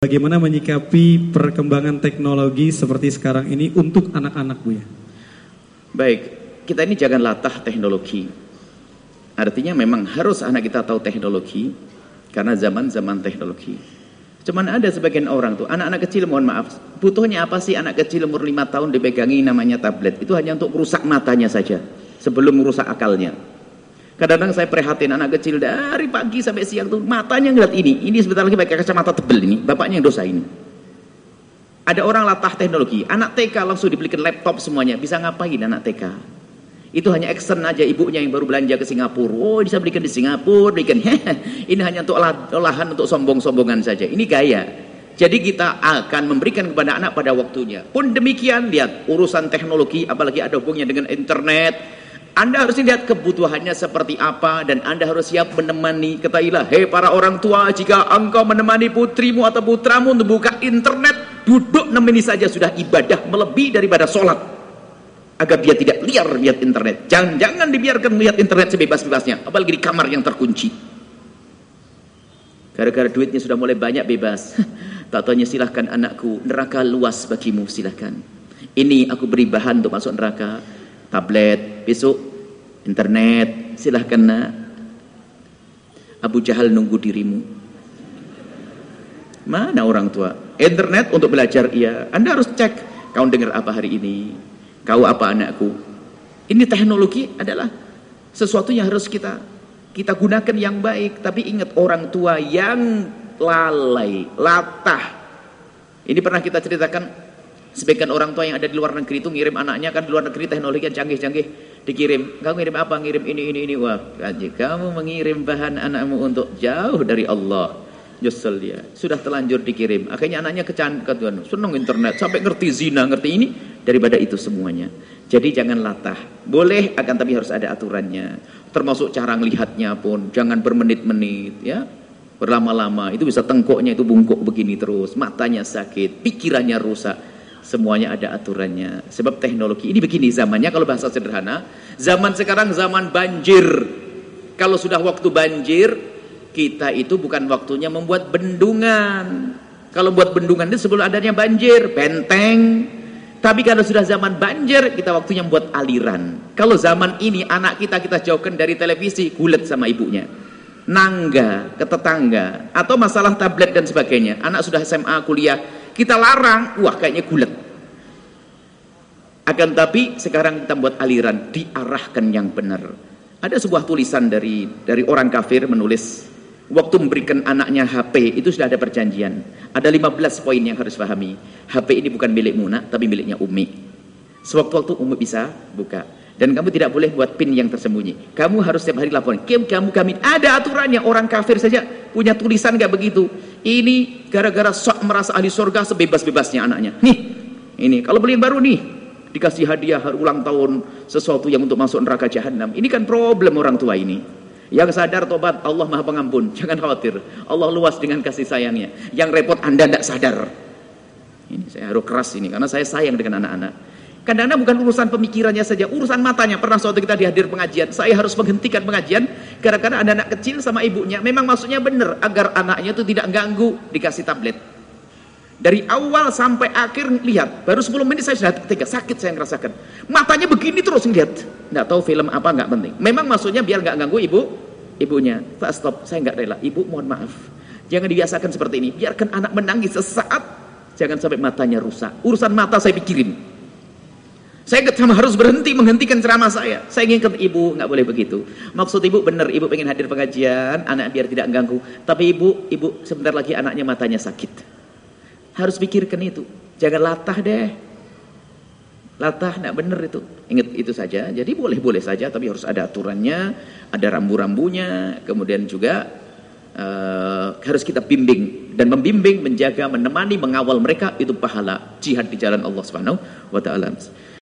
Bagaimana menyikapi perkembangan teknologi seperti sekarang ini untuk anak-anak Bu ya? Baik, kita ini jangan latah teknologi. Artinya memang harus anak kita tahu teknologi karena zaman-zaman teknologi. Cuman ada sebagian orang tuh, anak-anak kecil mohon maaf, butuhnya apa sih anak kecil umur 5 tahun dipegangi namanya tablet? Itu hanya untuk merusak matanya saja sebelum merusak akalnya. Kadang-kadang saya prihatin anak kecil dari pagi sampai siang tuh matanya ngeliat ini. Ini sebentar lagi pakai kacamata tebel ini. Bapaknya yang dosa ini. Ada orang latah teknologi. Anak TK langsung dibelikan laptop semuanya. Bisa ngapain anak TK? Itu hanya action aja ibunya yang baru belanja ke Singapura. Oh bisa belikan di Singapura. Belikan. ini hanya untuk olahan untuk sombong-sombongan saja. Ini gaya. Jadi kita akan memberikan kepada anak pada waktunya. Pun demikian lihat urusan teknologi apalagi ada hubungnya dengan internet anda harus lihat kebutuhannya seperti apa dan Anda harus siap menemani. Ketahuilah, hei para orang tua, jika engkau menemani putrimu atau putramu untuk buka internet, duduk 6 menit saja sudah ibadah melebihi daripada sholat. Agar dia tidak liar lihat internet. Jangan, jangan dibiarkan melihat internet sebebas-bebasnya. Apalagi di kamar yang terkunci. Gara-gara duitnya sudah mulai banyak bebas. Tak tanya silahkan anakku, neraka luas bagimu silahkan. Ini aku beri bahan untuk masuk neraka tablet, besok internet, silahkan nak. Abu Jahal nunggu dirimu. Mana orang tua? Internet untuk belajar, iya. Anda harus cek, kau dengar apa hari ini? Kau apa anakku? Ini teknologi adalah sesuatu yang harus kita kita gunakan yang baik. Tapi ingat orang tua yang lalai, latah. Ini pernah kita ceritakan Sebagian orang tua yang ada di luar negeri itu ngirim anaknya kan di luar negeri teknologi yang canggih-canggih dikirim. Kamu ngirim apa? Ngirim ini ini ini. Wah, kamu mengirim bahan anakmu untuk jauh dari Allah. Nyesel dia. Sudah terlanjur dikirim. Akhirnya anaknya kecanduan, senang internet sampai ngerti zina, ngerti ini daripada itu semuanya. Jadi jangan latah. Boleh akan tapi harus ada aturannya. Termasuk cara melihatnya pun jangan bermenit-menit ya. Berlama-lama itu bisa tengkoknya itu bungkuk begini terus, matanya sakit, pikirannya rusak semuanya ada aturannya. Sebab teknologi ini begini zamannya kalau bahasa sederhana, zaman sekarang zaman banjir. Kalau sudah waktu banjir, kita itu bukan waktunya membuat bendungan. Kalau buat bendungan itu sebelum adanya banjir, benteng. Tapi kalau sudah zaman banjir, kita waktunya membuat aliran. Kalau zaman ini anak kita kita jauhkan dari televisi, gulet sama ibunya. Nangga ke tetangga atau masalah tablet dan sebagainya. Anak sudah SMA, kuliah, kita larang, wah kayaknya gulet. Akan tapi sekarang kita buat aliran, diarahkan yang benar. Ada sebuah tulisan dari dari orang kafir menulis, waktu memberikan anaknya HP itu sudah ada perjanjian. Ada 15 poin yang harus pahami. HP ini bukan milik Muna, tapi miliknya Umi. Sewaktu-waktu Umi bisa buka. Dan kamu tidak boleh buat pin yang tersembunyi. Kamu harus setiap hari laporan. Kamu, kamu, kami. Ada aturannya. Orang kafir saja punya tulisan gak begitu. Ini gara-gara sok merasa ahli surga sebebas-bebasnya anaknya. Nih, ini kalau beli yang baru nih, dikasih hadiah ulang tahun sesuatu yang untuk masuk neraka jahanam. Ini kan problem orang tua ini. Yang sadar tobat, Allah Maha Pengampun. Jangan khawatir. Allah luas dengan kasih sayangnya. Yang repot Anda tidak sadar. Ini saya harus keras ini karena saya sayang dengan anak-anak. Kadang-kadang bukan urusan pemikirannya saja, urusan matanya. Pernah suatu kita dihadir pengajian, saya harus menghentikan pengajian gara-gara ada anak kecil sama ibunya. Memang maksudnya benar agar anaknya itu tidak ganggu dikasih tablet. Dari awal sampai akhir lihat, baru 10 menit saya sudah tiga sakit saya ngerasakan. Matanya begini terus ngeliat. Nggak tahu film apa nggak penting. Memang maksudnya biar nggak ganggu ibu, ibunya. Pak stop, saya nggak rela. Ibu mohon maaf. Jangan dibiasakan seperti ini. Biarkan anak menangis sesaat, jangan sampai matanya rusak. Urusan mata saya pikirin. Saya sama harus berhenti menghentikan ceramah saya. Saya ingin ke ibu, nggak boleh begitu. Maksud ibu benar, ibu pengen hadir pengajian, anak biar tidak ganggu. Tapi ibu, ibu sebentar lagi anaknya matanya sakit. Harus pikirkan itu. Jangan latah deh. Latah nggak benar itu. Ingat itu saja. Jadi boleh-boleh saja, tapi harus ada aturannya, ada rambu-rambunya, kemudian juga uh, harus kita bimbing dan membimbing, menjaga, menemani, mengawal mereka itu pahala jihad di jalan Allah Subhanahu wa taala.